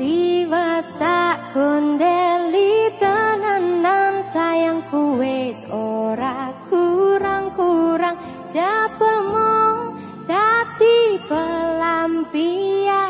Tiwas tak kondeli tenanan sayangku wis ora kurang-kurang. Japelmu dadi pelampiasan